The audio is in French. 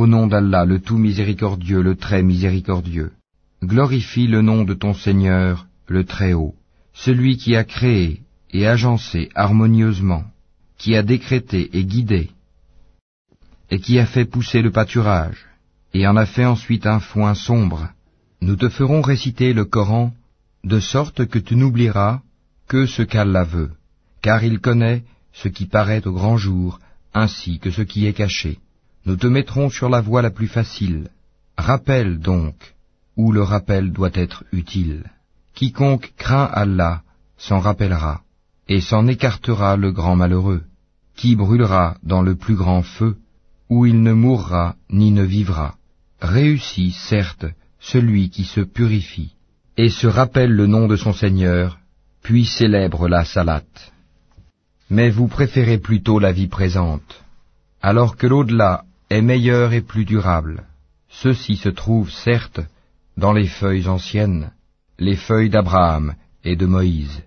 Au nom d'Allah, le tout miséricordieux, le très miséricordieux. Glorifie le nom de ton Seigneur, le Très-Haut, celui qui a créé et agencé harmonieusement, qui a décrété et guidé, et qui a fait pousser le pâturage, et en a fait ensuite un foin sombre. Nous te ferons réciter le Coran, de sorte que tu n'oublieras que ce qu'Allah veut, car il connaît ce qui paraît au grand jour, ainsi que ce qui est caché. Nous te mettrons sur la voie la plus facile. Rappelle donc, où le rappel doit être utile. Quiconque craint Allah s'en rappellera, et s'en écartera le grand malheureux, qui brûlera dans le plus grand feu, où il ne mourra ni ne vivra. Réussit, certes, celui qui se purifie, et se rappelle le nom de son Seigneur, puis célèbre la salate. Mais vous préférez plutôt la vie présente, alors que l'au-delà est meilleur et plus durable. Ceci se trouve, certes, dans les feuilles anciennes, les feuilles d'Abraham et de Moïse.